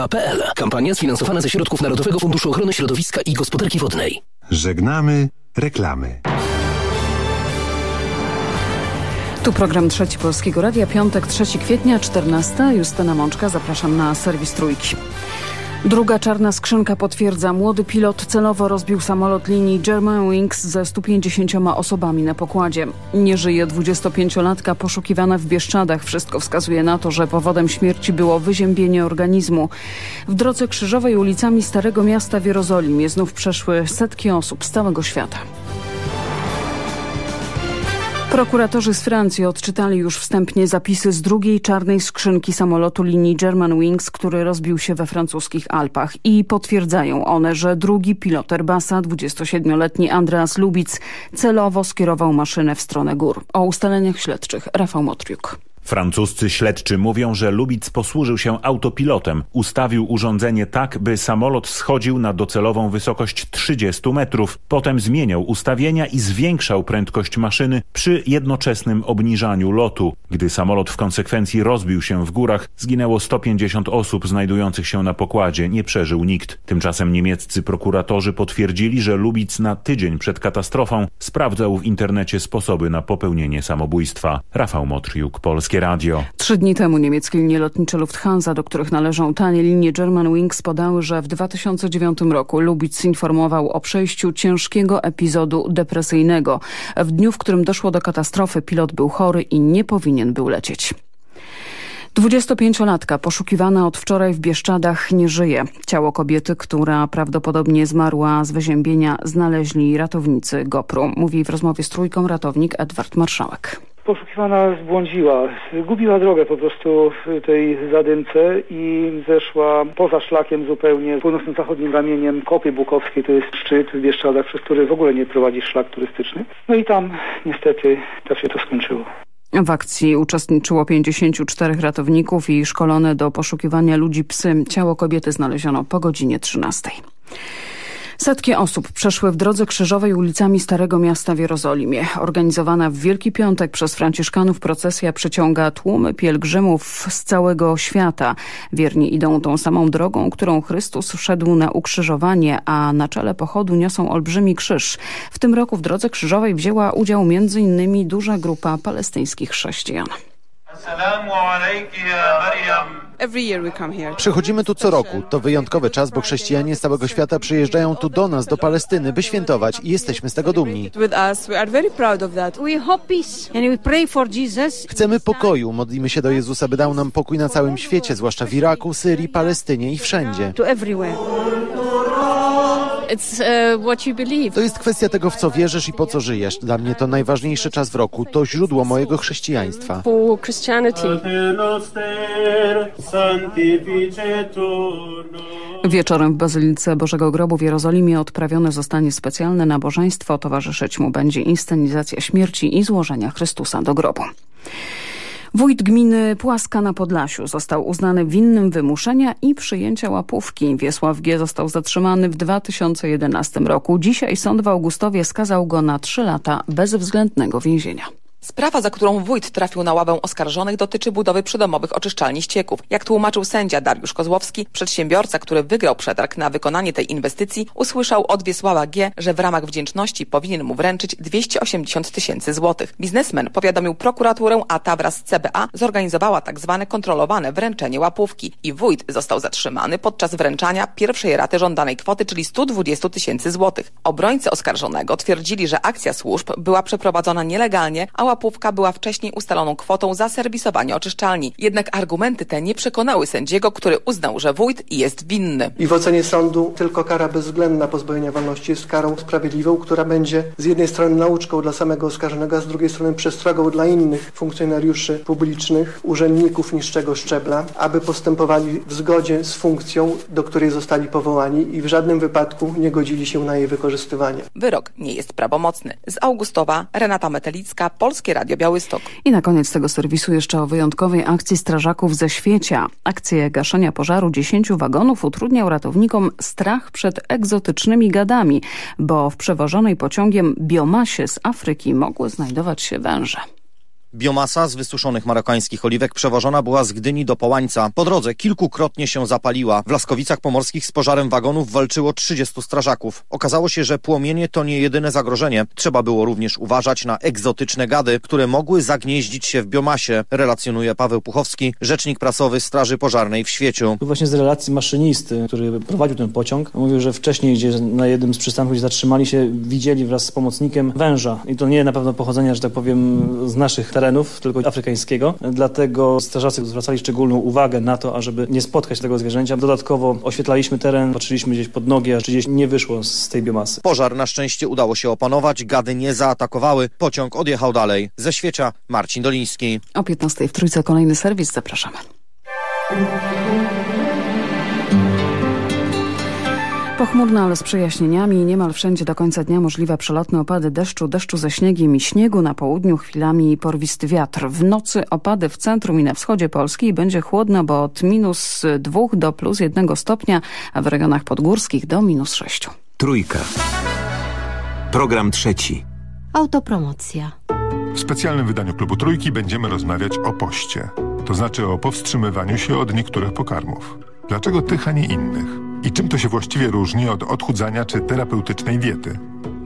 www.wodniki.pl. Kampania sfinansowana ze środków Narodowego Funduszu Ochrony Środowiska i Gospodarki Wodnej. Żegnamy reklamy. Tu program Trzeci Polskiego Radia, piątek, 3 kwietnia, 14. Justyna Mączka, zapraszam na serwis Trójki. Druga czarna skrzynka potwierdza, młody pilot celowo rozbił samolot linii Germanwings ze 150 osobami na pokładzie. Nie żyje 25-latka poszukiwana w Bieszczadach. Wszystko wskazuje na to, że powodem śmierci było wyziębienie organizmu. W drodze krzyżowej ulicami Starego Miasta w Jerozolimie znów przeszły setki osób z całego świata. Prokuratorzy z Francji odczytali już wstępnie zapisy z drugiej czarnej skrzynki samolotu linii Germanwings, który rozbił się we francuskich Alpach i potwierdzają one, że drugi pilot Airbusa, 27-letni Andreas Lubic, celowo skierował maszynę w stronę gór. O ustaleniach śledczych Rafał Motriuk. Francuscy śledczy mówią, że Lubic posłużył się autopilotem. Ustawił urządzenie tak, by samolot schodził na docelową wysokość 30 metrów. Potem zmieniał ustawienia i zwiększał prędkość maszyny przy jednoczesnym obniżaniu lotu. Gdy samolot w konsekwencji rozbił się w górach, zginęło 150 osób znajdujących się na pokładzie. Nie przeżył nikt. Tymczasem niemieccy prokuratorzy potwierdzili, że Lubic na tydzień przed katastrofą sprawdzał w internecie sposoby na popełnienie samobójstwa. Rafał Motriuk, Polskie Radio. Trzy dni temu niemieckie linie lotnicze Lufthansa, do których należą tanie linie Germanwings, podały, że w 2009 roku Lubic informował o przejściu ciężkiego epizodu depresyjnego. W dniu, w którym doszło do katastrofy, pilot był chory i nie powinien był lecieć. 25-latka poszukiwana od wczoraj w Bieszczadach nie żyje. Ciało kobiety, która prawdopodobnie zmarła z wyziębienia znaleźli ratownicy GoPru. Mówi w rozmowie z Trójką ratownik Edward Marszałek poszukiwana zbłądziła. Gubiła drogę po prostu w tej zadymce i zeszła poza szlakiem zupełnie północno-zachodnim ramieniem Kopy Bukowskiej, to jest szczyt w Bieszczadach, przez który w ogóle nie prowadzi szlak turystyczny. No i tam niestety tak się to skończyło. W akcji uczestniczyło 54 ratowników i szkolone do poszukiwania ludzi psy. Ciało kobiety znaleziono po godzinie 13. Setki osób przeszły w drodze krzyżowej ulicami Starego Miasta w Jerozolimie. Organizowana w Wielki Piątek przez franciszkanów procesja przyciąga tłumy pielgrzymów z całego świata. Wierni idą tą samą drogą, którą Chrystus wszedł na ukrzyżowanie, a na czele pochodu niosą olbrzymi krzyż. W tym roku w drodze krzyżowej wzięła udział m.in. duża grupa palestyńskich chrześcijan. Assalamu Przychodzimy tu co roku. To wyjątkowy czas, bo chrześcijanie z całego świata przyjeżdżają tu do nas, do Palestyny, by świętować i jesteśmy z tego dumni. Chcemy pokoju, modlimy się do Jezusa, by dał nam pokój na całym świecie, zwłaszcza w Iraku, Syrii, Palestynie i wszędzie. Uh, to jest kwestia tego, w co wierzysz i po co żyjesz. Dla mnie to najważniejszy czas w roku. To źródło mojego chrześcijaństwa. Wieczorem w Bazylice Bożego Grobu w Jerozolimie odprawione zostanie specjalne nabożeństwo. Towarzyszyć mu będzie inscenizacja śmierci i złożenia Chrystusa do grobu. Wójt gminy Płaska na Podlasiu został uznany winnym wymuszenia i przyjęcia łapówki. Wiesław G. został zatrzymany w 2011 roku. Dzisiaj sąd w Augustowie skazał go na trzy lata bezwzględnego więzienia. Sprawa, za którą wójt trafił na ławę oskarżonych, dotyczy budowy przydomowych oczyszczalni ścieków. Jak tłumaczył sędzia Dariusz Kozłowski, przedsiębiorca, który wygrał przetarg na wykonanie tej inwestycji, usłyszał od Wiesława G., że w ramach wdzięczności powinien mu wręczyć 280 tysięcy złotych. Biznesmen powiadomił prokuraturę, a ta wraz z CBA zorganizowała tak zwane kontrolowane wręczenie łapówki i wójt został zatrzymany podczas wręczania pierwszej raty żądanej kwoty, czyli 120 tysięcy złotych. Obrońcy oskarżonego twierdzili, że akcja służb była przeprowadzona nielegalnie, a łapówka była wcześniej ustaloną kwotą za serwisowanie oczyszczalni. Jednak argumenty te nie przekonały sędziego, który uznał, że wójt jest winny. I w ocenie sądu tylko kara bezwzględna pozbawienia wolności jest karą sprawiedliwą, która będzie z jednej strony nauczką dla samego oskarżonego, a z drugiej strony przestrogą dla innych funkcjonariuszy publicznych, urzędników niższego szczebla, aby postępowali w zgodzie z funkcją, do której zostali powołani i w żadnym wypadku nie godzili się na jej wykorzystywanie. Wyrok nie jest prawomocny. Z Augustowa Renata Metelicka, Polska Polskie Radio Białystok. I na koniec tego serwisu jeszcze o wyjątkowej akcji strażaków ze świecia. Akcję gaszenia pożaru 10 wagonów utrudniał ratownikom strach przed egzotycznymi gadami, bo w przewożonej pociągiem biomasie z Afryki mogły znajdować się węże. Biomasa z wysuszonych marokańskich oliwek przewożona była z Gdyni do Połańca. Po drodze kilkukrotnie się zapaliła. W Laskowicach Pomorskich z pożarem wagonów walczyło 30 strażaków. Okazało się, że płomienie to nie jedyne zagrożenie. Trzeba było również uważać na egzotyczne gady, które mogły zagnieździć się w biomasie, relacjonuje Paweł Puchowski, rzecznik prasowy Straży Pożarnej w Świeciu. Właśnie z relacji maszynisty, który prowadził ten pociąg, mówił, że wcześniej, gdzie na jednym z przystanków zatrzymali się, widzieli wraz z pomocnikiem węża. I to nie na pewno pochodzenia, że tak powiem, z naszych terenów, tylko afrykańskiego. Dlatego strażacy zwracali szczególną uwagę na to, ażeby nie spotkać tego zwierzęcia. Dodatkowo oświetlaliśmy teren, patrzyliśmy gdzieś pod nogi, czy gdzieś nie wyszło z tej biomasy. Pożar na szczęście udało się opanować, gady nie zaatakowały, pociąg odjechał dalej. Ze Świecia Marcin Doliński. O 15 w Trójce kolejny serwis, zapraszamy. Pochmurno, ale z przejaśnieniami. Niemal wszędzie do końca dnia możliwe przelotne opady deszczu, deszczu ze śniegiem i śniegu. Na południu chwilami porwisty wiatr. W nocy opady w centrum i na wschodzie Polski i będzie chłodno, bo od minus dwóch do plus jednego stopnia, a w regionach podgórskich do minus sześciu. Trójka. Program trzeci. Autopromocja. W specjalnym wydaniu Klubu Trójki będziemy rozmawiać o poście. To znaczy o powstrzymywaniu się od niektórych pokarmów. Dlaczego tych, a nie innych? I czym to się właściwie różni od odchudzania czy terapeutycznej diety?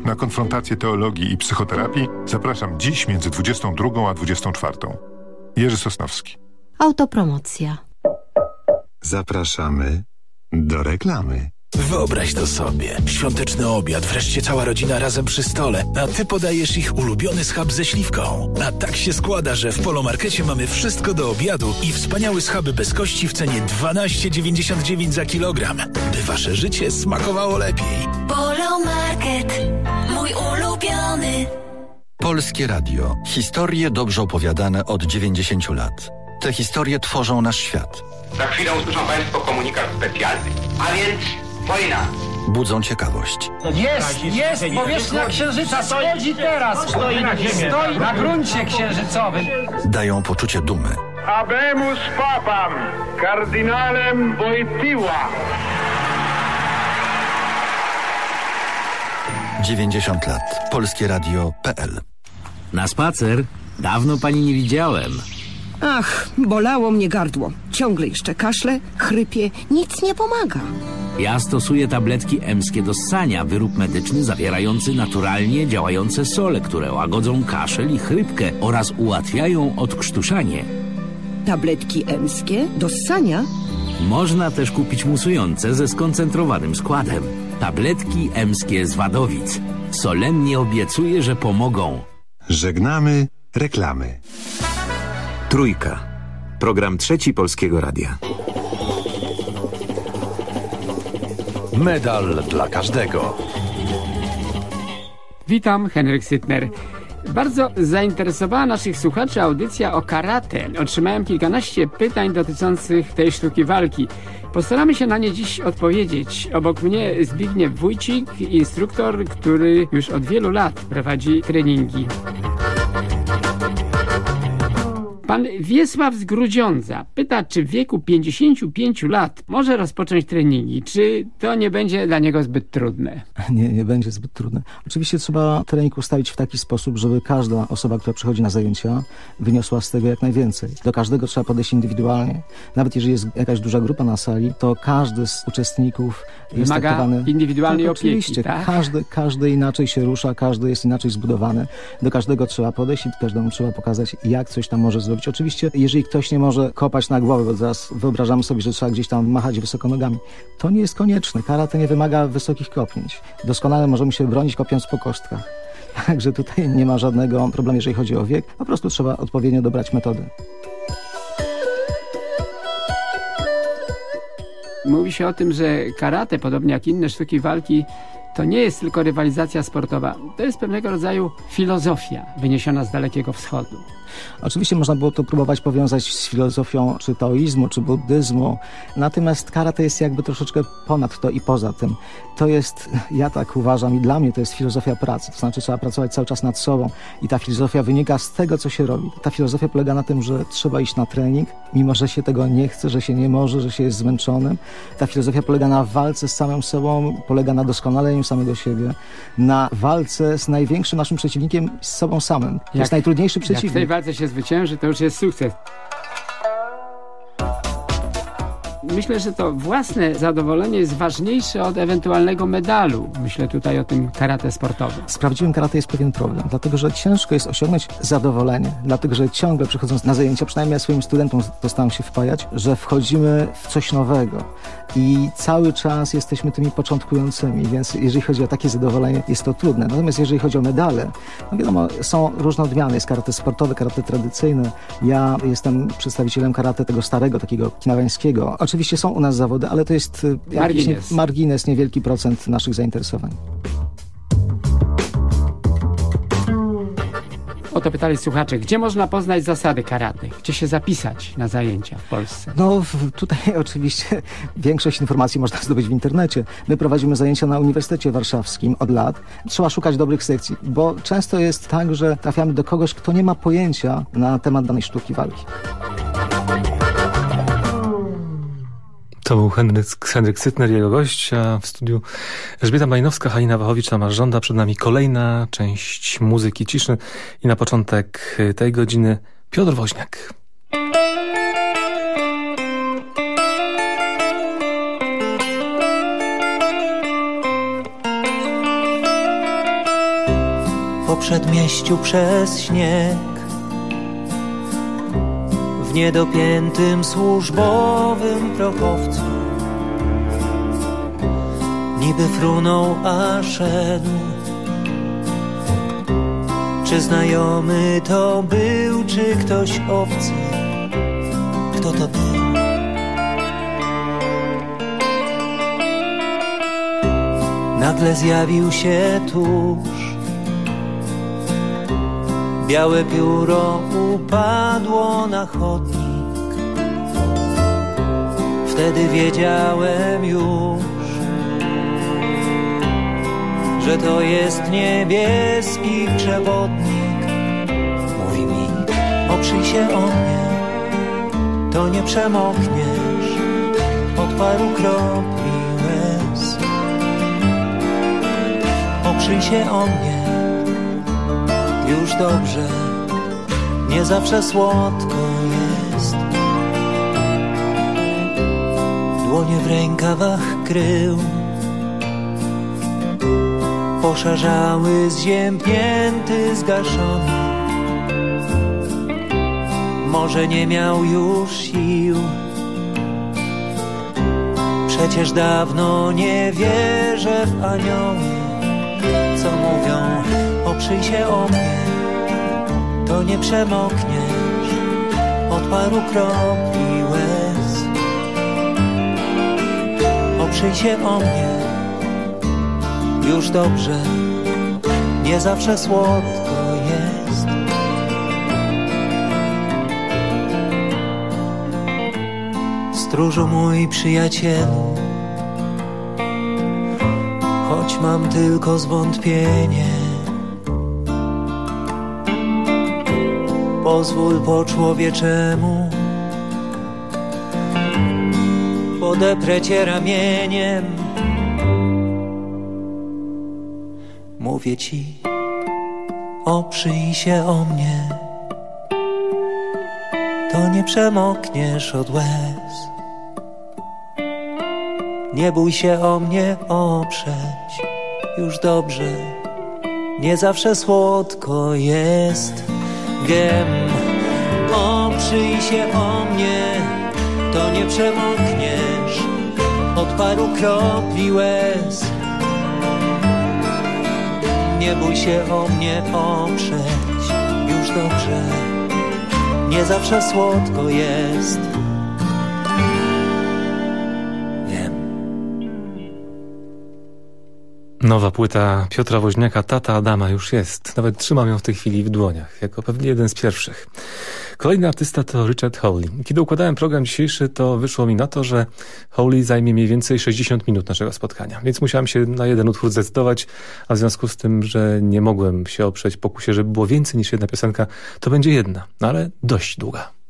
Na konfrontację teologii i psychoterapii zapraszam dziś między 22 a 24. Jerzy Sosnowski. Autopromocja. Zapraszamy do reklamy. Wyobraź to sobie. Świąteczny obiad, wreszcie cała rodzina razem przy stole, a ty podajesz ich ulubiony schab ze śliwką. A tak się składa, że w Polomarkecie mamy wszystko do obiadu i wspaniały schaby bez kości w cenie 12,99 za kilogram, by wasze życie smakowało lepiej. Polomarket, mój ulubiony. Polskie Radio. Historie dobrze opowiadane od 90 lat. Te historie tworzą nasz świat. Za chwilę usłyszą Państwo komunikat specjalny. A więc wojna. Budzą ciekawość. Jest, jest, powierzchnia księżyca schodzi teraz. Stoi na ziemię, stoi na gruncie księżycowym. Dają poczucie dumy. Abemus papam, kardynalem Wojtyła. 90 lat. Polskie Radio.pl Na spacer? Dawno pani nie widziałem. Ach, bolało mnie gardło. Ciągle jeszcze kaszle, chrypie, nic nie pomaga. Ja stosuję tabletki emskie do ssania, wyrób medyczny zawierający naturalnie działające sole, które łagodzą kaszel i chrypkę oraz ułatwiają odkrztuszanie. Tabletki emskie do ssania? Można też kupić musujące ze skoncentrowanym składem. Tabletki emskie z Wadowic. Solennie obiecuję, że pomogą. Żegnamy reklamy. Trójka. Program trzeci Polskiego Radia. Medal dla każdego. Witam, Henryk Sytner. Bardzo zainteresowała naszych słuchaczy audycja o karate. Otrzymałem kilkanaście pytań dotyczących tej sztuki walki. Postaramy się na nie dziś odpowiedzieć. Obok mnie Zbigniew Wójcik, instruktor, który już od wielu lat prowadzi treningi. Pan Wiesław z Grudziądza pyta, czy w wieku 55 lat może rozpocząć treningi. Czy to nie będzie dla niego zbyt trudne? Nie, nie będzie zbyt trudne. Oczywiście trzeba trening ustawić w taki sposób, żeby każda osoba, która przychodzi na zajęcia, wyniosła z tego jak najwięcej. Do każdego trzeba podejść indywidualnie. Nawet jeżeli jest jakaś duża grupa na sali, to każdy z uczestników jest Wymaga traktowany... indywidualnej tak, opieki, oczywiście. tak? Każdy, każdy inaczej się rusza, każdy jest inaczej zbudowany. Do każdego trzeba podejść i każdemu trzeba pokazać, jak coś tam może zrobić. Oczywiście, jeżeli ktoś nie może kopać na głowę, bo zaraz wyobrażamy sobie, że trzeba gdzieś tam machać wysoko nogami, to nie jest konieczne. Karate nie wymaga wysokich kopnięć. Doskonale możemy się bronić kopiąc po kostkach. Także tutaj nie ma żadnego problemu, jeżeli chodzi o wiek. Po prostu trzeba odpowiednio dobrać metody. Mówi się o tym, że karate, podobnie jak inne sztuki walki, to nie jest tylko rywalizacja sportowa. To jest pewnego rodzaju filozofia wyniesiona z Dalekiego Wschodu. Oczywiście można było to próbować powiązać z filozofią czy taoizmu, czy buddyzmu, natomiast karate jest jakby troszeczkę ponad to i poza tym. To jest, ja tak uważam i dla mnie to jest filozofia pracy, to znaczy trzeba pracować cały czas nad sobą i ta filozofia wynika z tego, co się robi. Ta filozofia polega na tym, że trzeba iść na trening, mimo że się tego nie chce, że się nie może, że się jest zmęczonym. Ta filozofia polega na walce z samym sobą, polega na doskonaleniu samego siebie, na walce z największym naszym przeciwnikiem, z sobą samym. To Jak- jest najtrudniejszy Jak w tej przeciwnik. walce się zwycięży, to już jest sukces. Myślę, że to własne zadowolenie jest ważniejsze od ewentualnego medalu. Myślę tutaj o tym karate sportowym. Z prawdziwym karate jest pewien problem, dlatego że ciężko jest osiągnąć zadowolenie, dlatego że ciągle przychodząc na zajęcia, przynajmniej ja swoim studentom to staram się wpajać, że wchodzimy w coś nowego i cały czas jesteśmy tymi początkującymi, więc jeżeli chodzi o takie zadowolenie, jest to trudne. Natomiast jeżeli chodzi o medale, no wiadomo, są różne odmiany, jest karate sportowe, karate tradycyjne. Ja jestem przedstawicielem karate tego starego, takiego kinawańskiego. Oczywiście są u nas zawody, ale to jest y, jakiś Margines. Nie, margines, niewielki procent naszych zainteresowań. O to pytali słuchacze, gdzie można poznać zasady karate? Gdzie się zapisać na zajęcia w Polsce? No tutaj oczywiście większość informacji można zdobyć w internecie. My prowadzimy zajęcia na Uniwersytecie Warszawskim od lat. Trzeba szukać dobrych sekcji, bo często jest tak, że trafiamy do kogoś, kto nie ma pojęcia na temat danej sztuki walki. To był Henryk, Henryk Sytner, jego gość, a w studiu Elżbieta Majnowska, Halina Wachowicz, Tomasz Żąda. Przed nami kolejna część muzyki ciszy i na początek tej godziny Piotr Woźniak. po przedmieściu przez śnieg w niedopiętym służbowym prochowcu. Niby frunął, a szedł. Czy znajomy to był, czy ktoś obcy? Kto to był? Nagle zjawił się tuż Białe pióro upadło na chodnik. Wtedy wiedziałem już Że to jest niebieski przewodnik. Mówi mi, oprzyj się o mnie To nie przemokniesz. Od paru kropli łez. Oprzyj się o mnie już dobrze, nie zawsze słodko jest. Dłonie w rękawach krył, poszarzały, zziębnięty, zgaszony. Może nie miał już sił, przecież dawno nie wierzę w anioły, mówią oprzyj się o mnie, to nie przemokniesz od paru kropli łez. Oprzyj się o mnie, już dobrze, nie zawsze słodko jest. Stróżu mój przyjacielu, choć mam tylko zwątpienie. Pozwól po człowieczemu Podeprę cię ramieniem. Mówię ci Oprzyj się o mnie. To nie przemokniesz od łez Nie bój się o mnie oprzeć. Już dobrze. Nie zawsze słodko jest. Wiem, oprzyj się o mnie, to nie przemokniesz. Od paru kropli łez. Nie bój się o mnie oprzeć, już dobrze, nie zawsze słodko jest. Nowa płyta Piotra Woźniaka, Tata Adama już jest. Nawet trzymam ją w tej chwili w dłoniach, jako pewnie jeden z pierwszych. Kolejny artysta to Richard Hawley. Kiedy układałem program dzisiejszy, to wyszło mi na to, że Hawley zajmie mniej więcej 60 minut naszego spotkania, więc musiałem się na jeden utwór zdecydować, a w związku z tym, że nie mogłem się oprzeć pokusie, żeby było więcej niż jedna piosenka, to będzie jedna, no ale dość długa.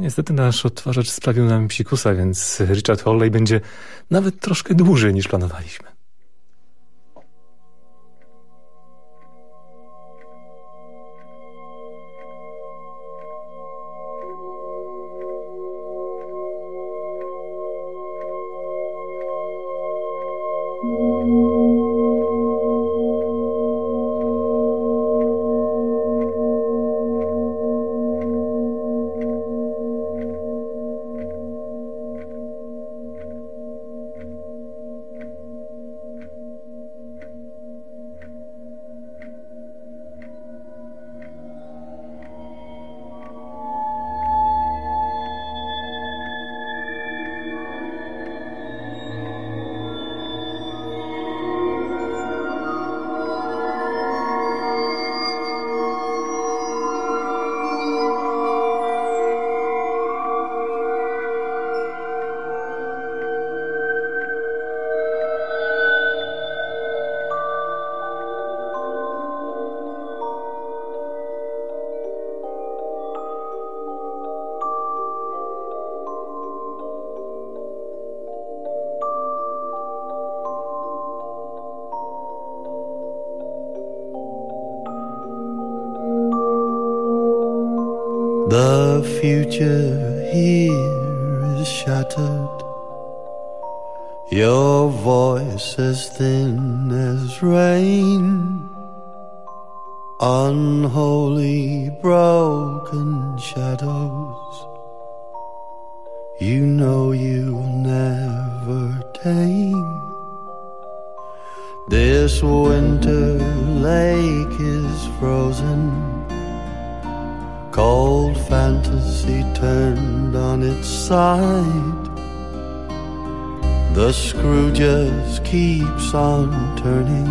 No niestety nasz odtwarzacz sprawił nam psikusa, więc Richard Holley będzie nawet troszkę dłużej niż planowaliśmy. Future here is shattered. Your voice as thin as rain. Unholy broken shadows. You know you'll never tame. This winter lake is frozen. Fantasy turned on its side. The screw just keeps on turning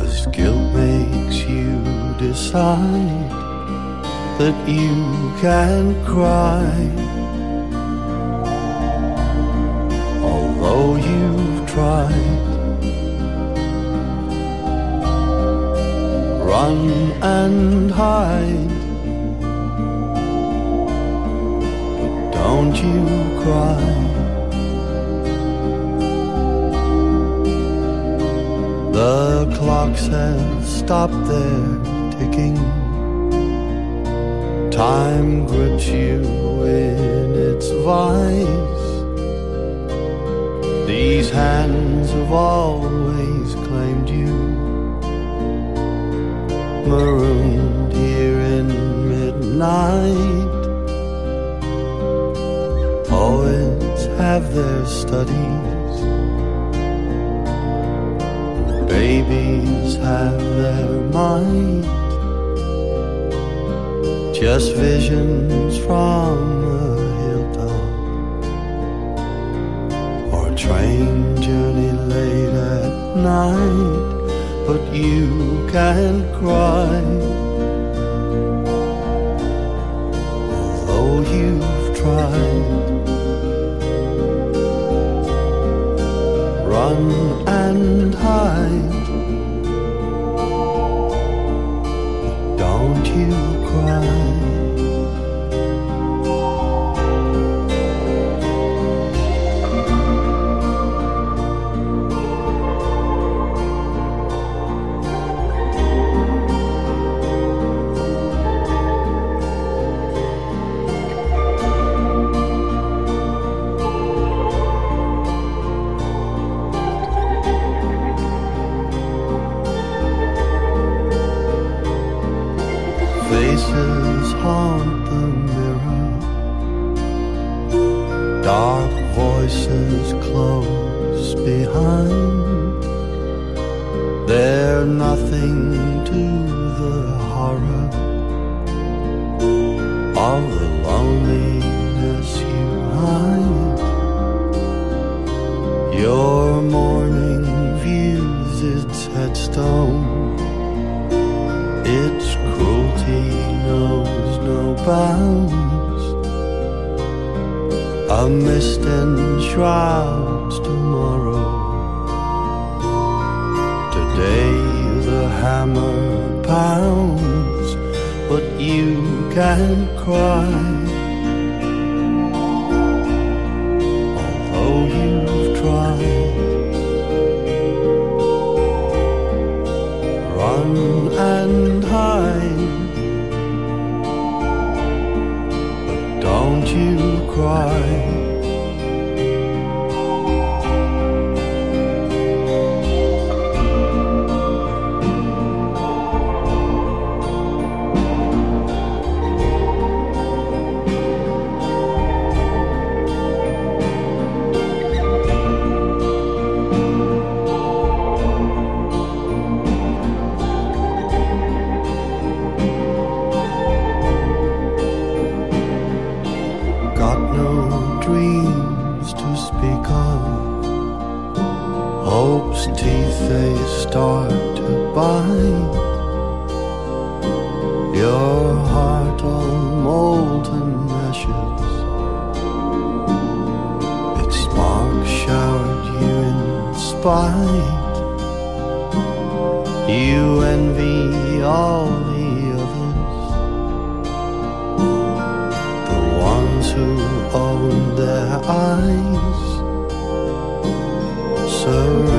as guilt makes you decide that you can cry. Run and hide. But don't you cry. The clocks have stopped their ticking. Time grips you in its vice. These hands have always marooned here in midnight. Poets have their studies, babies have their might. Just visions from a hilltop or train journey late at night but you can't cry. Of the loneliness you hide. Your morning views its headstone. Its cruelty knows no bounds. A mist enshrouds tomorrow. Today the hammer pounds, but you can't cry. In. You envy all the others. the ones who own their eyes. Serenity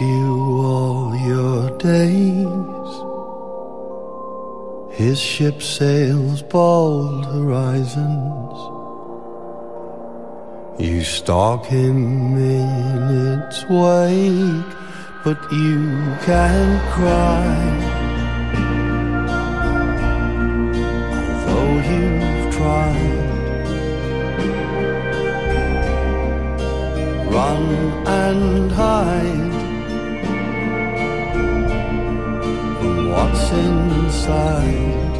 you all your days. His ship sails bold horizons. You stalk him in its wake, but you can't cry. Although you've tried, run and hide what's inside.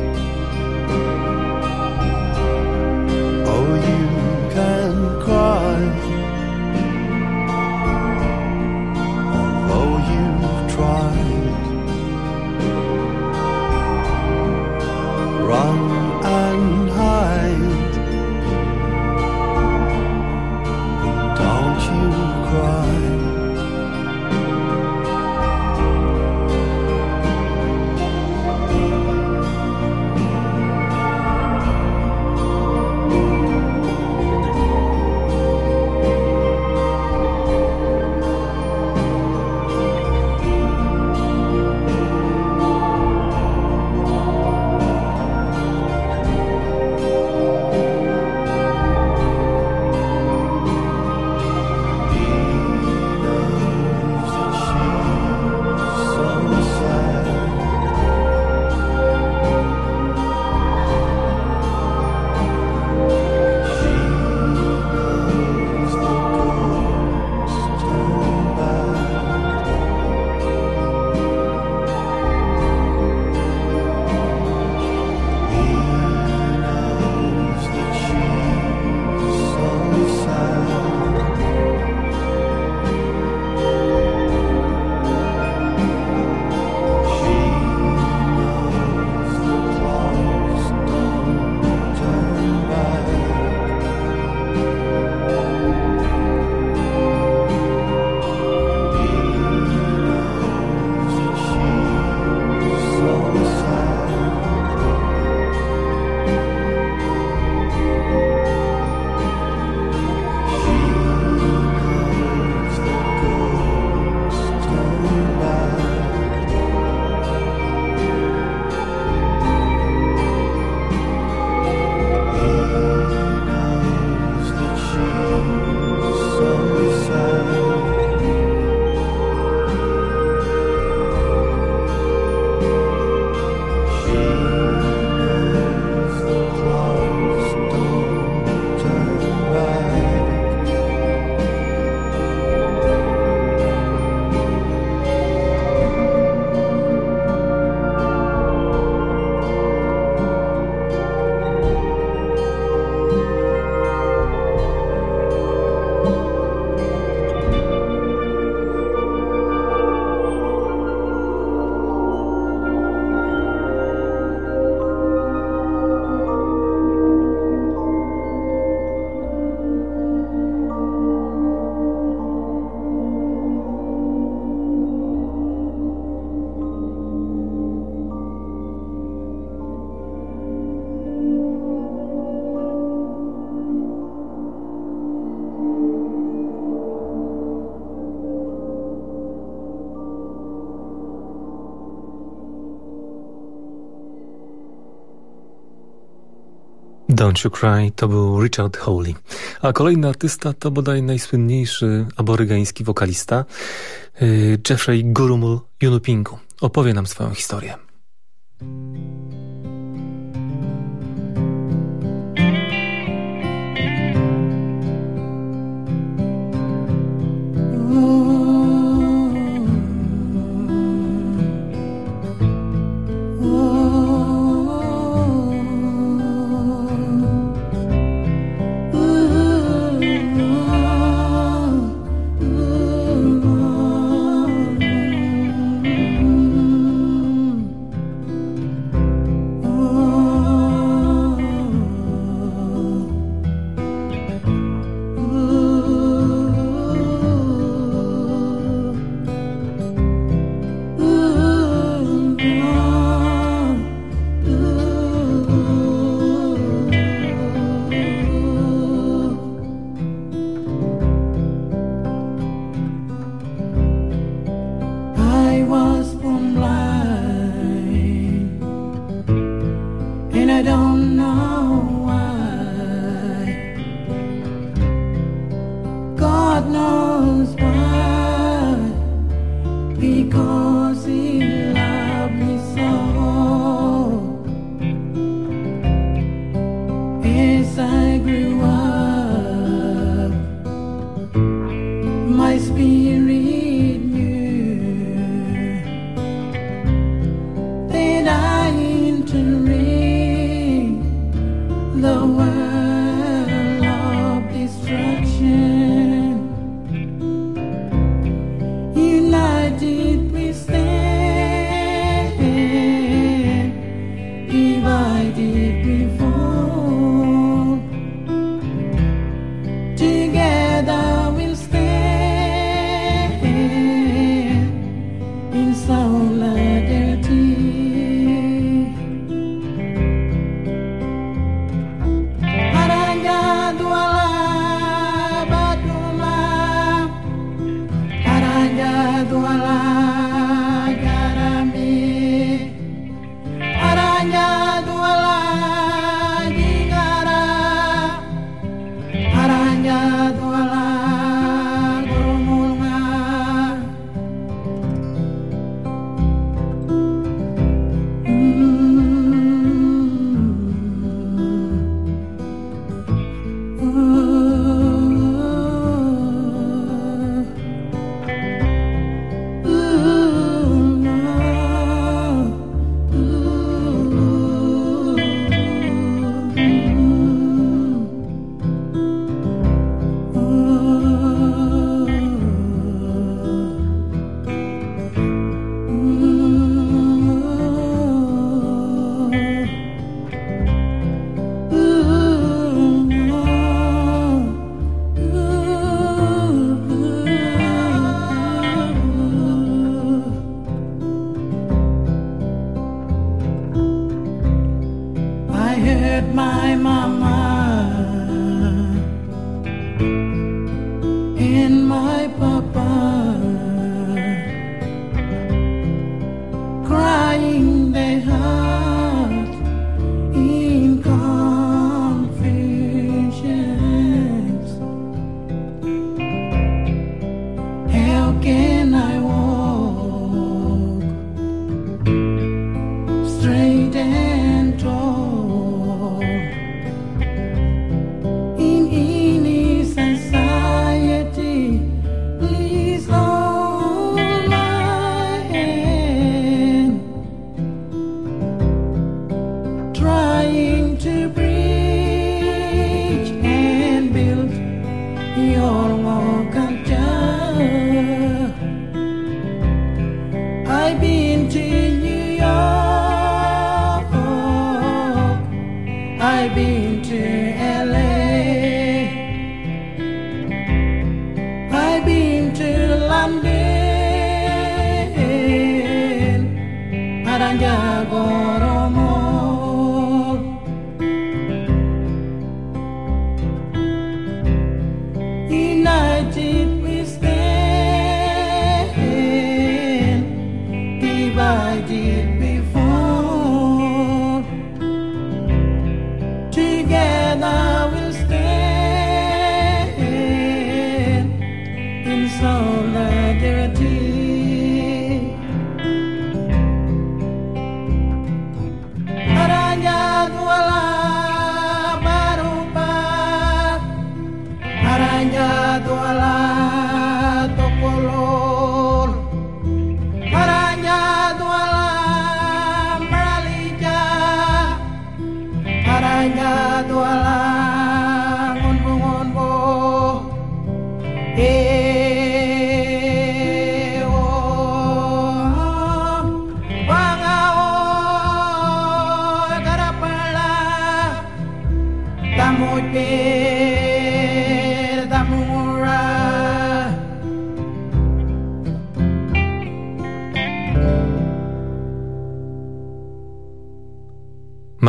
Don't You Cry to był Richard Hawley. A kolejny artysta to bodaj najsłynniejszy aborygański wokalista y, Jeffrey Gurumul Yunupingu. Opowie nam swoją historię.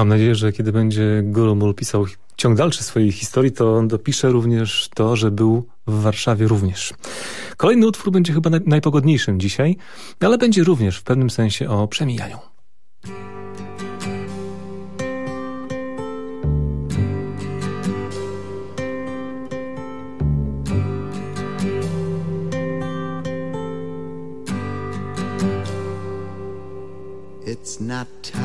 Mam nadzieję, że kiedy będzie Golomul pisał ciąg dalszy swojej historii, to on dopisze również to, że był w Warszawie również. Kolejny utwór będzie chyba naj, najpogodniejszym dzisiaj, ale będzie również w pewnym sensie o przemijaniu. It's not time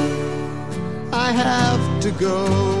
have to go.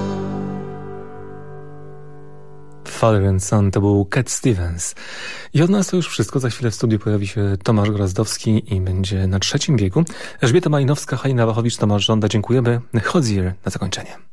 Father and Son to był Cat Stevens. I od nas to już wszystko. Za chwilę w studiu pojawi się Tomasz Grazdowski i będzie na trzecim biegu. Elżbieta Malinowska, Halina Wachowicz, Tomasz Żąda. Dziękujemy. Hodzier na zakończenie.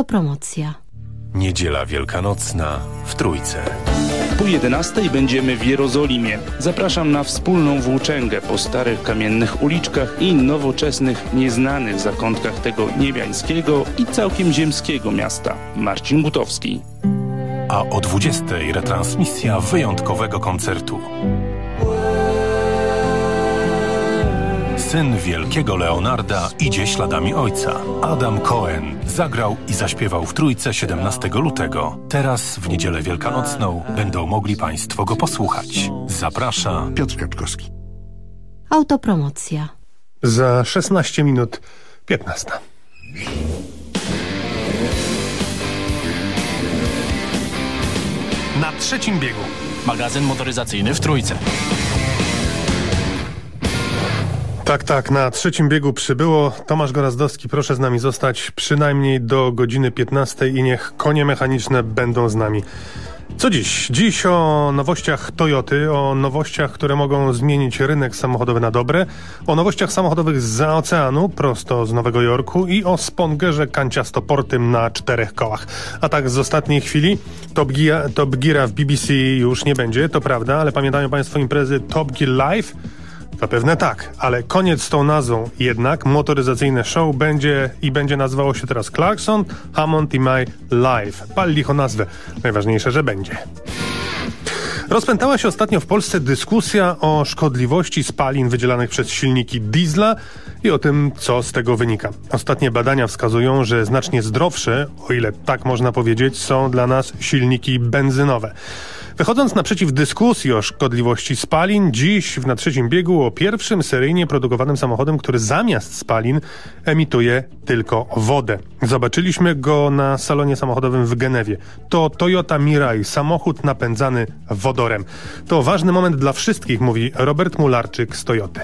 Autopromocja. Niedziela Wielkanocna w Trójce. pół jedenastej będziemy w Jerozolimie. Zapraszam na wspólną włóczęgę po starych kamiennych uliczkach i nowoczesnych, nieznanych zakątkach tego niebiańskiego i całkiem ziemskiego miasta. Marcin Butowski. A o 20 retransmisja wyjątkowego koncertu. Syn wielkiego Leonarda idzie śladami ojca. Adam Cohen zagrał i zaśpiewał w Trójce 17 lutego. Teraz w niedzielę wielkanocną będą mogli Państwo go posłuchać. Zaprasza Piotr Kaczkowski. Autopromocja. Za 16 minut 15. Na trzecim biegu. Magazyn motoryzacyjny w Trójce. Tak, tak, na trzecim biegu przybyło. Tomasz Gorazdowski, proszę z nami zostać przynajmniej do godziny 15 i niech konie mechaniczne będą z nami. Co dziś? Dziś o nowościach Toyoty, o nowościach, które mogą zmienić rynek samochodowy na dobre, o nowościach samochodowych z oceanu, prosto z Nowego Jorku i o Spongerze kanciastoportym na czterech kołach. A tak z ostatniej chwili Top, Gear, Top Geara w BBC już nie będzie, to prawda, ale pamiętają Państwo imprezy Top Gear Live? Zapewne tak, ale koniec z tą nazwą. Jednak motoryzacyjne show będzie i będzie nazywało się teraz Clarkson, Hammond i My Live. Pal licho nazwę. Najważniejsze, że będzie. Rozpętała się ostatnio w Polsce dyskusja o szkodliwości spalin wydzielanych przez silniki diesla i o tym, co z tego wynika. Ostatnie badania wskazują, że znacznie zdrowsze, o ile tak można powiedzieć, są dla nas silniki benzynowe. Wychodząc naprzeciw dyskusji o szkodliwości spalin, dziś w na trzecim biegu o pierwszym seryjnie produkowanym samochodem, który zamiast spalin emituje tylko wodę. Zobaczyliśmy go na salonie samochodowym w Genewie. To Toyota Mirai, samochód napędzany wodorem. To ważny moment dla wszystkich, mówi Robert Mularczyk z Toyoty.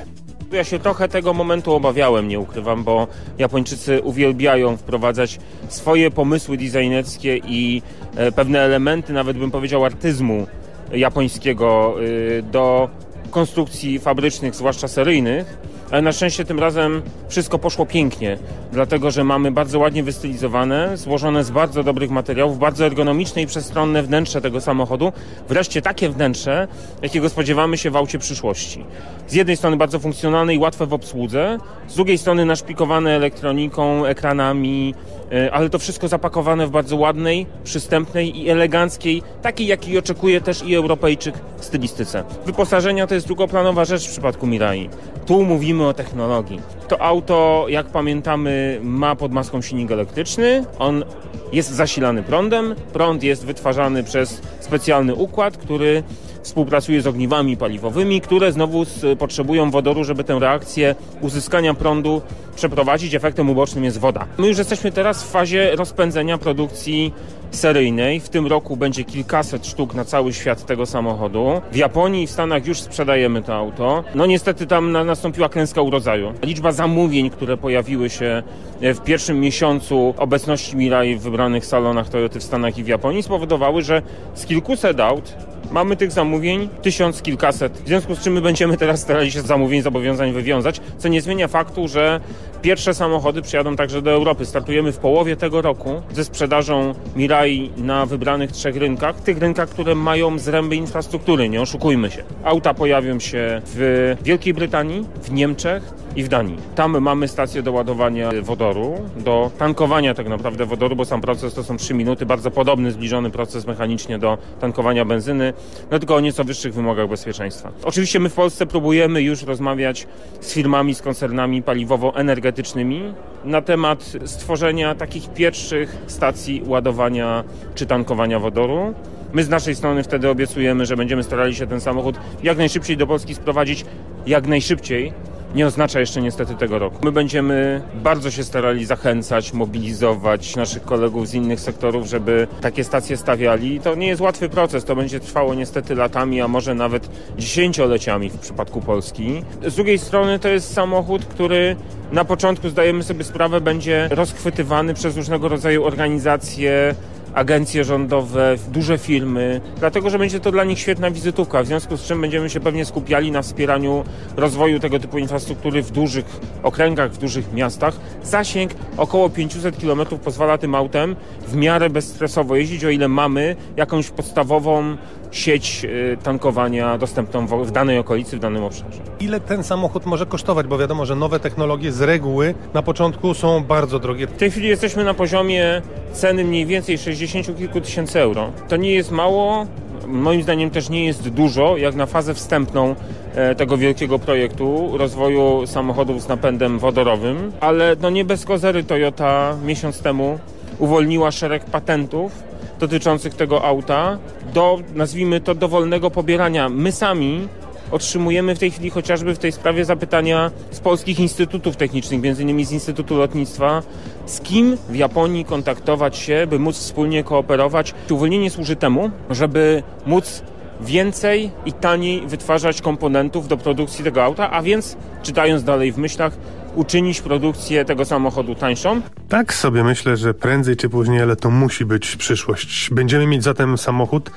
Ja się trochę tego momentu obawiałem, nie ukrywam, bo Japończycy uwielbiają wprowadzać swoje pomysły designerskie i e, pewne elementy, nawet bym powiedział, artyzmu japońskiego y, do konstrukcji fabrycznych, zwłaszcza seryjnych. Ale na szczęście tym razem wszystko poszło pięknie, dlatego że mamy bardzo ładnie wystylizowane, złożone z bardzo dobrych materiałów, bardzo ergonomiczne i przestronne wnętrze tego samochodu. Wreszcie takie wnętrze, jakiego spodziewamy się w aucie przyszłości. Z jednej strony bardzo funkcjonalne i łatwe w obsłudze, z drugiej strony naszpikowane elektroniką, ekranami, e, ale to wszystko zapakowane w bardzo ładnej, przystępnej i eleganckiej, takiej jakiej oczekuje też i Europejczyk stylistyce. Wyposażenia to jest drugoplanowa rzecz w przypadku Mirai. Tu mówimy o technologii. To auto, jak pamiętamy, ma pod maską silnik elektryczny. On jest zasilany prądem. Prąd jest wytwarzany przez specjalny układ, który współpracuje z ogniwami paliwowymi, które znowu potrzebują wodoru, żeby tę reakcję uzyskania prądu przeprowadzić. Efektem ubocznym jest woda. My już jesteśmy teraz w fazie rozpędzenia produkcji seryjnej. W tym roku będzie kilkaset sztuk na cały świat tego samochodu. W Japonii i w Stanach już sprzedajemy to auto. No niestety tam na, nastąpiła klęska urodzaju. Liczba zamówień, które pojawiły się e, w pierwszym miesiącu obecności Mirai w wybranych salonach Toyoty w Stanach i w Japonii spowodowały, że z kilkuset aut Mamy tych zamówień tysiąc kilkaset, w związku z czym my będziemy teraz starali się z zamówień zobowiązań wywiązać, co nie zmienia faktu, że pierwsze samochody przyjadą także do Europy. Startujemy w połowie tego roku ze sprzedażą Mirai na wybranych trzech rynkach, tych rynkach, które mają zręby infrastruktury, nie oszukujmy się. Auta pojawią się w Wielkiej Brytanii, w Niemczech, i w Danii. Tam mamy stację do ładowania wodoru, do tankowania tak naprawdę wodoru, bo sam proces to są 3 minuty, bardzo podobny, zbliżony proces mechanicznie do tankowania benzyny, no tylko o nieco wyższych wymogach bezpieczeństwa. Oczywiście my w Polsce próbujemy już rozmawiać z firmami, z koncernami paliwowo-energetycznymi na temat stworzenia takich pierwszych stacji ładowania czy tankowania wodoru. My z naszej strony wtedy obiecujemy, że będziemy starali się ten samochód jak najszybciej do Polski sprowadzić, jak najszybciej, nie oznacza jeszcze niestety tego roku. My będziemy bardzo się starali zachęcać, mobilizować naszych kolegów z innych sektorów, żeby takie stacje stawiali. To nie jest łatwy proces, to będzie trwało niestety latami, a może nawet dziesięcioleciami w przypadku Polski. Z drugiej strony to jest samochód, który na początku zdajemy sobie sprawę, będzie rozchwytywany przez różnego rodzaju organizacje, agencje rządowe, duże firmy, dlatego że będzie to dla nich świetna wizytówka, w związku z czym będziemy się pewnie skupiali na wspieraniu rozwoju tego typu infrastruktury w dużych okręgach, w dużych miastach. Zasięg około 500 km pozwala tym autem w miarę bezstresowo jeździć, o ile mamy jakąś podstawową sieć y, tankowania dostępną w, danej okolicy, w danym obszarze. Ile ten samochód może kosztować? Bo wiadomo, że nowe technologie z reguły na początku są bardzo drogie. W tej chwili jesteśmy na poziomie ceny mniej więcej 60 kilku tysięcy euro. To nie jest mało, moim zdaniem też nie jest dużo, jak na fazę wstępną e, tego wielkiego projektu rozwoju samochodów z napędem wodorowym, ale no nie bez kozery Toyota miesiąc temu uwolniła szereg patentów dotyczących tego auta do, nazwijmy to, dowolnego pobierania. My sami otrzymujemy w tej chwili chociażby w tej sprawie zapytania z polskich instytutów technicznych, innymi z Instytutu Lotnictwa, z kim w Japonii kontaktować się, by móc wspólnie kooperować. Uwolnienie służy temu, żeby móc więcej i taniej wytwarzać komponentów do produkcji tego auta, a więc, czytając dalej w myślach, uczynić produkcję tego samochodu tańszą. Tak sobie myślę, że prędzej czy później, ale to musi być przyszłość. Będziemy mieć zatem samochód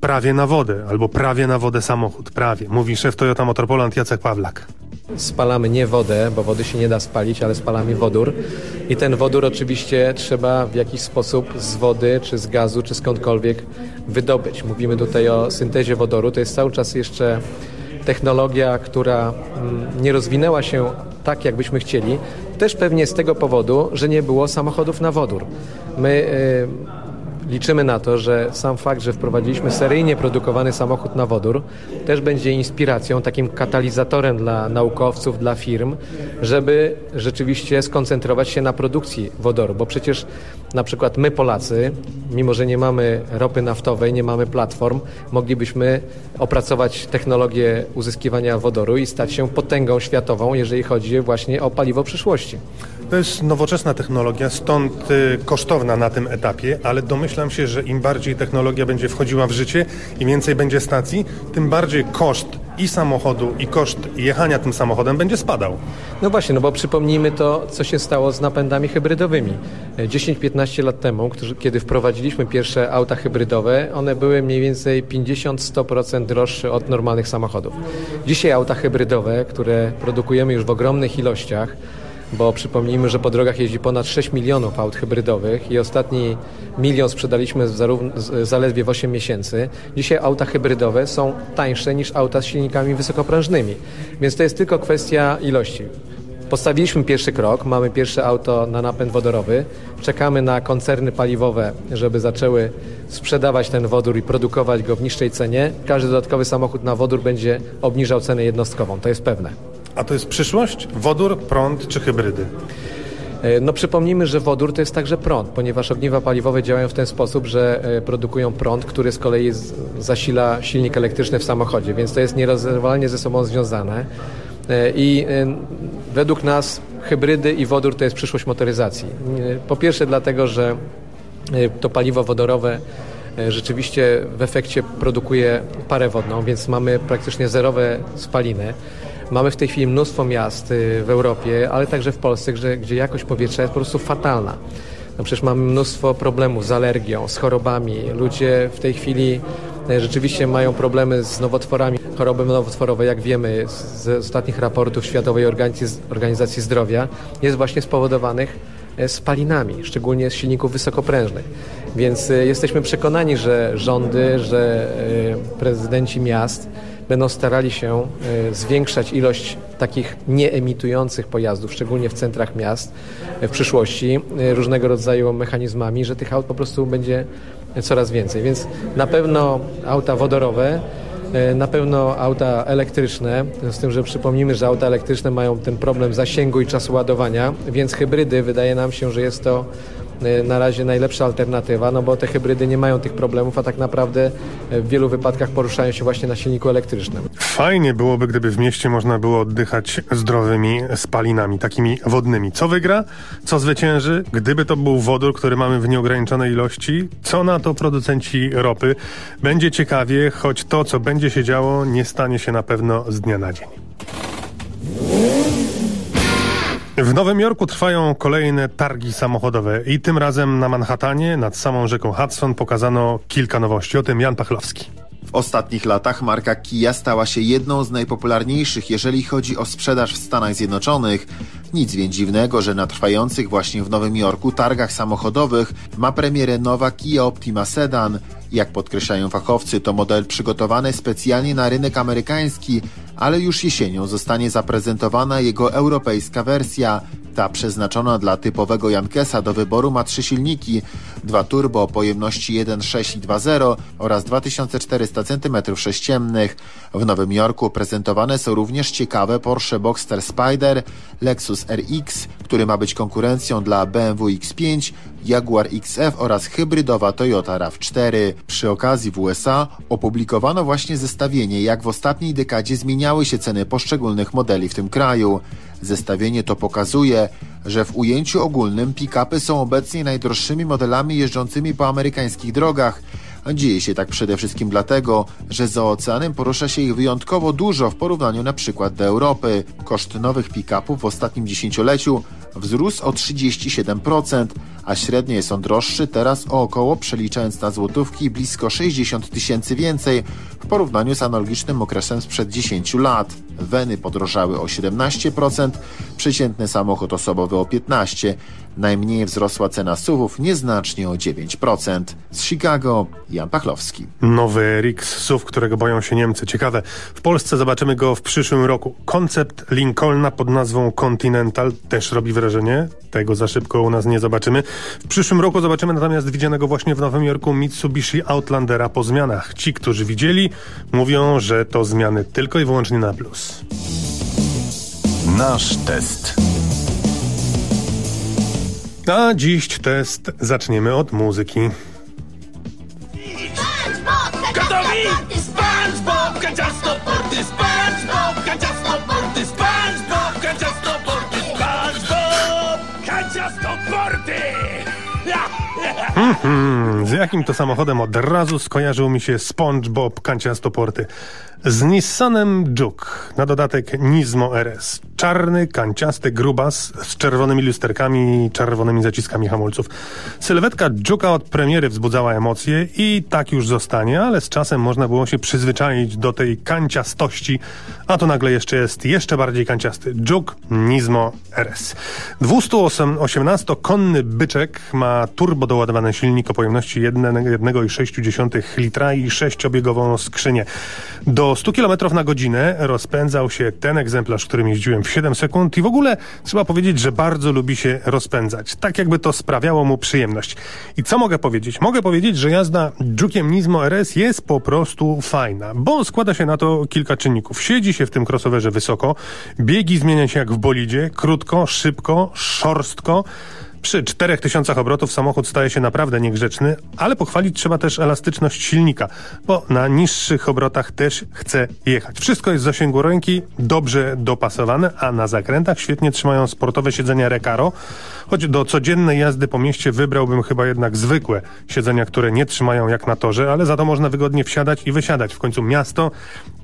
prawie na wodę, albo prawie na wodę samochód, prawie. Mówi szef Toyota Motorpoland Jacek Pawlak. Spalamy nie wodę, bo wody się nie da spalić, ale spalamy wodór. I ten wodór oczywiście trzeba w jakiś sposób z wody, czy z gazu, czy skądkolwiek wydobyć. Mówimy tutaj o syntezie wodoru. To jest cały czas jeszcze technologia, która mm, nie rozwinęła się tak, jakbyśmy chcieli. Też pewnie z tego powodu, że nie było samochodów na wodór. My y, liczymy na to, że sam fakt, że wprowadziliśmy seryjnie produkowany samochód na wodór, też będzie inspiracją, takim katalizatorem dla naukowców, dla firm, żeby rzeczywiście skoncentrować się na produkcji wodoru, bo przecież na przykład my Polacy, mimo że nie mamy ropy naftowej, nie mamy platform, moglibyśmy opracować technologię uzyskiwania wodoru i stać się potęgą światową, jeżeli chodzi właśnie o paliwo przyszłości. To jest nowoczesna technologia, stąd y, kosztowna na tym etapie, ale domyślam się, że im bardziej technologia będzie wchodziła w życie, im więcej będzie stacji, tym bardziej koszt i samochodu, i koszt jechania tym samochodem będzie spadał. No właśnie, no bo przypomnijmy to, co się stało z napędami hybrydowymi. 10-15 lat temu, kiedy wprowadziliśmy pierwsze auta hybrydowe, one były mniej więcej 50-100% droższe od normalnych samochodów. Dzisiaj auta hybrydowe, które produkujemy już w ogromnych ilościach, bo przypomnijmy, że po drogach jeździ ponad 6 milionów aut hybrydowych i ostatni milion sprzedaliśmy zaledwie w 8 miesięcy. Dzisiaj auta hybrydowe są tańsze niż auta z silnikami wysokoprężnymi, więc to jest tylko kwestia ilości. Postawiliśmy pierwszy krok, mamy pierwsze auto na napęd wodorowy. Czekamy na koncerny paliwowe, żeby zaczęły sprzedawać ten wodór i produkować go w niższej cenie. Każdy dodatkowy samochód na wodór będzie obniżał cenę jednostkową, to jest pewne. A to jest przyszłość? Wodór, prąd czy hybrydy? No przypomnijmy, że wodór to jest także prąd, ponieważ ogniwa paliwowe działają w ten sposób, że produkują prąd, który z kolei zasila silnik elektryczny w samochodzie, więc to jest nierozerwalnie ze sobą związane. I według nas hybrydy i wodór to jest przyszłość motoryzacji. Po pierwsze dlatego, że to paliwo wodorowe rzeczywiście w efekcie produkuje parę wodną, więc mamy praktycznie zerowe spaliny. Mamy w tej chwili mnóstwo miast w Europie, ale także w Polsce, gdzie, gdzie jakość powietrza jest po prostu fatalna. No przecież mamy mnóstwo problemów z alergią, z chorobami. Ludzie w tej chwili rzeczywiście mają problemy z nowotworami. Choroby nowotworowe, jak wiemy z ostatnich raportów Światowej Organizacji Zdrowia, jest właśnie spowodowanych spalinami, szczególnie z silników wysokoprężnych. Więc jesteśmy przekonani, że rządy, że prezydenci miast będą starali się zwiększać ilość takich nieemitujących pojazdów, szczególnie w centrach miast w przyszłości, różnego rodzaju mechanizmami, że tych aut po prostu będzie coraz więcej. Więc na pewno auta wodorowe, na pewno auta elektryczne, z tym, że przypomnijmy, że auta elektryczne mają ten problem zasięgu i czasu ładowania, więc hybrydy wydaje nam się, że jest to na razie najlepsza alternatywa, no bo te hybrydy nie mają tych problemów, a tak naprawdę w wielu wypadkach poruszają się właśnie na silniku elektrycznym. Fajnie byłoby, gdyby w mieście można było oddychać zdrowymi spalinami, takimi wodnymi. Co wygra? Co zwycięży? Gdyby to był wodór, który mamy w nieograniczonej ilości, co na to producenci ropy? Będzie ciekawie, choć to, co będzie się działo, nie stanie się na pewno z dnia na dzień. W Nowym Jorku trwają kolejne targi samochodowe i tym razem na Manhattanie nad samą rzeką Hudson pokazano kilka nowości. O tym Jan Pachlowski. W ostatnich latach marka Kia stała się jedną z najpopularniejszych, jeżeli chodzi o sprzedaż w Stanach Zjednoczonych. Nic więc dziwnego, że na trwających właśnie w Nowym Jorku targach samochodowych ma premierę nowa Kia Optima Sedan. Jak podkreślają fachowcy, to model przygotowany specjalnie na rynek amerykański, ale już jesienią zostanie zaprezentowana jego europejska wersja. Ta przeznaczona dla typowego Jankesa do wyboru ma trzy silniki, dwa turbo o pojemności 1.6 i 2.0 oraz 2400 cm3. W Nowym Jorku prezentowane są również ciekawe Porsche Boxster Spider, Lexus RX, który ma być konkurencją dla BMW X5, Jaguar XF oraz hybrydowa Toyota RAV4. Przy okazji w USA opublikowano właśnie zestawienie, jak w ostatniej dekadzie zmieniały się ceny poszczególnych modeli w tym kraju. Zestawienie to pokazuje, że w ujęciu ogólnym pick-upy są obecnie najdroższymi modelami jeżdżącymi po amerykańskich drogach. Dzieje się tak przede wszystkim dlatego, że za oceanem porusza się ich wyjątkowo dużo w porównaniu na przykład do Europy. Koszt nowych pick-upów w ostatnim dziesięcioleciu wzrósł o 37%, a średnio jest on droższy teraz o około, przeliczając na złotówki, blisko 60 tysięcy więcej w porównaniu z analogicznym okresem sprzed 10 lat. Weny podrożały o 17%, przeciętny samochód osobowy o 15%. Najmniej wzrosła cena SUVów nieznacznie o 9%. Z Chicago Jan Pachlowski. Nowy RX SUV, którego boją się Niemcy. Ciekawe. W Polsce zobaczymy go w przyszłym roku. Koncept Lincolna pod nazwą Continental też robi wrażenie. Tego za szybko u nas nie zobaczymy. W przyszłym roku zobaczymy natomiast widzianego właśnie w Nowym Jorku Mitsubishi Outlandera po zmianach. Ci, którzy widzieli, mówią, że to zmiany tylko i wyłącznie na plus. Nasz test. A dziś test zaczniemy od muzyki. Gotowi? SpongeBob, kanciastoporty, SpongeBob, kanciastoporty, SpongeBob, kanciastoporty, SpongeBob, kanciastoporty! Mhm, z jakim to samochodem od razu skojarzył mi się SpongeBob kanciastoporty. Z Nissanem Juke, na dodatek Nismo RS. Czarny, kanciasty grubas z czerwonymi lusterkami i czerwonymi zaciskami hamulców. Sylwetka Juke'a od premiery wzbudzała emocje i tak już zostanie, ale z czasem można było się przyzwyczaić do tej kanciastości, a to nagle jeszcze jest jeszcze bardziej kanciasty. Juke Nismo RS. 218-konny byczek ma turbo doładowany silnik o pojemności 1,6 litra i sześciobiegową skrzynię. Do 100 km na godzinę rozpędzał się ten egzemplarz, którym jeździłem w 7 sekund i w ogóle trzeba powiedzieć, że bardzo lubi się rozpędzać. Tak jakby to sprawiało mu przyjemność. I co mogę powiedzieć? Mogę powiedzieć, że jazda Juke'iem Nismo RS jest po prostu fajna, bo składa się na to kilka czynników. Siedzi się w tym crossoverze wysoko, biegi zmienia się jak w bolidzie, krótko, szybko, szorstko. Przy 4000 obrotów samochód staje się naprawdę niegrzeczny, ale pochwalić trzeba też elastyczność silnika, bo na niższych obrotach też chce jechać. Wszystko jest w zasięgu ręki, dobrze dopasowane, a na zakrętach świetnie trzymają sportowe siedzenia Recaro, choć do codziennej jazdy po mieście wybrałbym chyba jednak zwykłe siedzenia, które nie trzymają jak na torze, ale za to można wygodnie wsiadać i wysiadać. W końcu miasto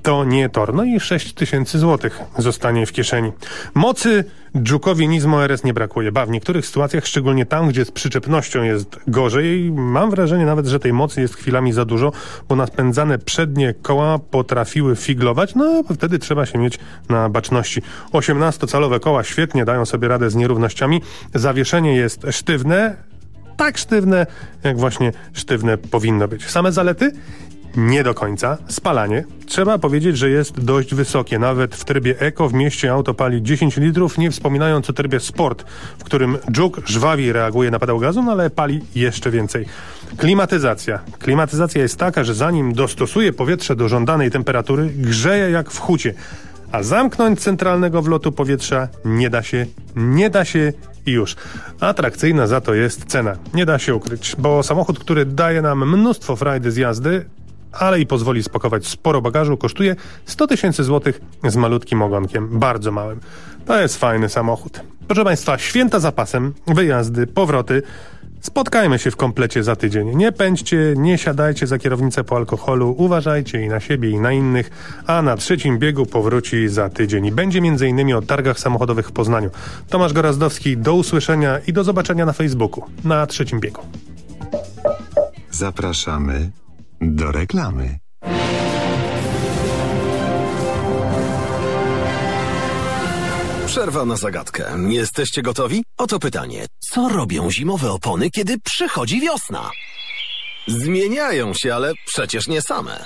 to nie tor. No i 6000 złotych zostanie w kieszeni. Mocy Dżukowi Nismo RS nie brakuje, ba w niektórych sytuacjach, szczególnie tam, gdzie z przyczepnością jest gorzej, mam wrażenie nawet, że tej mocy jest chwilami za dużo, bo napędzane przednie koła potrafiły figlować, no wtedy trzeba się mieć na baczności. 18-calowe koła świetnie dają sobie radę z nierównościami, zawieszenie jest sztywne, tak sztywne, jak właśnie sztywne powinno być. Same zalety? Nie do końca. Spalanie. Trzeba powiedzieć, że jest dość wysokie. Nawet w trybie Eco w mieście auto pali 10 litrów, nie wspominając o trybie Sport, w którym Juke żwawiej reaguje na pedał gazu, no ale pali jeszcze więcej. Klimatyzacja. Klimatyzacja jest taka, że zanim dostosuje powietrze do żądanej temperatury, grzeje jak w hucie. A zamknąć centralnego wlotu powietrza nie da się, nie da się i już. Atrakcyjna za to jest cena. Nie da się ukryć, bo samochód, który daje nam mnóstwo frajdy z jazdy, ale i pozwoli spakować sporo bagażu, kosztuje 100 tysięcy złotych z malutkim ogonkiem, bardzo małym. To jest fajny samochód. Proszę Państwa, święta zapasem, wyjazdy, powroty. Spotkajmy się w komplecie za tydzień. Nie pędźcie, nie siadajcie za kierownicę po alkoholu, uważajcie i na siebie i na innych, a na trzecim biegu powróci za tydzień. I będzie m.in. o targach samochodowych w Poznaniu. Tomasz Gorazdowski, do usłyszenia i do zobaczenia na Facebooku na trzecim biegu. Zapraszamy do reklamy. Przerwa na zagadkę. Jesteście gotowi? Oto pytanie. Co robią zimowe opony, kiedy przychodzi wiosna? Zmieniają się, ale przecież nie same.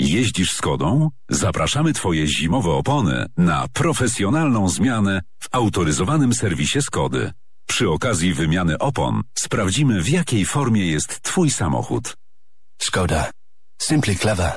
Jeździsz Skodą? Zapraszamy Twoje zimowe opony na profesjonalną zmianę w autoryzowanym serwisie Skody. Przy okazji wymiany opon sprawdzimy w jakiej formie jest Twój samochód. Szkoda. Simply clever.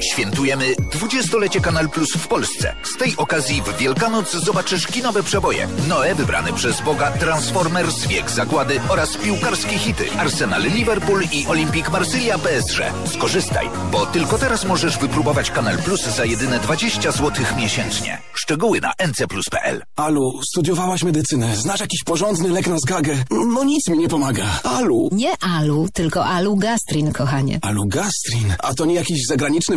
Świętujemy 20-lecie Kanal Plus w Polsce. Z tej okazji w Wielkanoc zobaczysz kinowe przeboje. Noe wybrany przez Boga, Transformers, Wiek Zagłady oraz piłkarskie hity Arsenal Liverpool i Olympique Marsylia PSG. Skorzystaj, bo tylko teraz możesz wypróbować Kanal Plus za jedyne 20 zł miesięcznie. Szczegóły na ncplus.pl Alu, studiowałaś medycynę. Znasz jakiś porządny lek na zgagę? No nic mi nie pomaga. Alu. Nie Alu, tylko Alu Gastrin, kochanie. Alu Gastrin? A to nie jakiś zagraniczny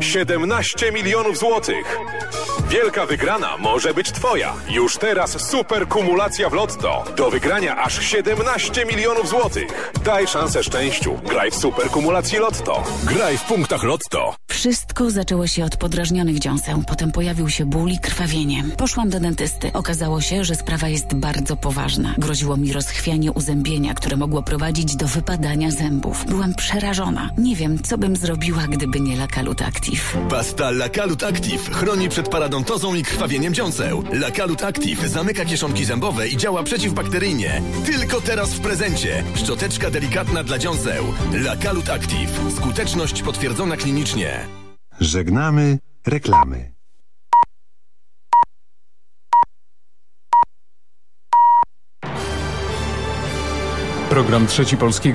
17 milionów złotych. Wielka wygrana może być Twoja. Już teraz super kumulacja w Lotto. Do wygrania aż 17 milionów złotych. Daj szansę szczęściu. Graj w super kumulacji Lotto. Graj w punktach Lotto. Wszystko zaczęło się od podrażnionych dziąseł. Potem pojawił się ból i krwawienie. Poszłam do dentysty. Okazało się, że sprawa jest bardzo poważna. Groziło mi rozchwianie uzębienia, które mogło prowadzić do wypadania zębów. Byłam przerażona. Nie wiem, co bym zrobiła, gdyby nie Lakalut Active. Pasta Lakalut Active chroni przed paradontozą i krwawieniem dziąseł. Lakalut Active zamyka kieszonki zębowe i działa przeciwbakteryjnie. Tylko teraz w prezencie. Szczoteczka delikatna dla dziąseł. Lakalut Active. Skuteczność potwierdzona klinicznie. Żegnamy reklamy. Program Trzeci Polskiego.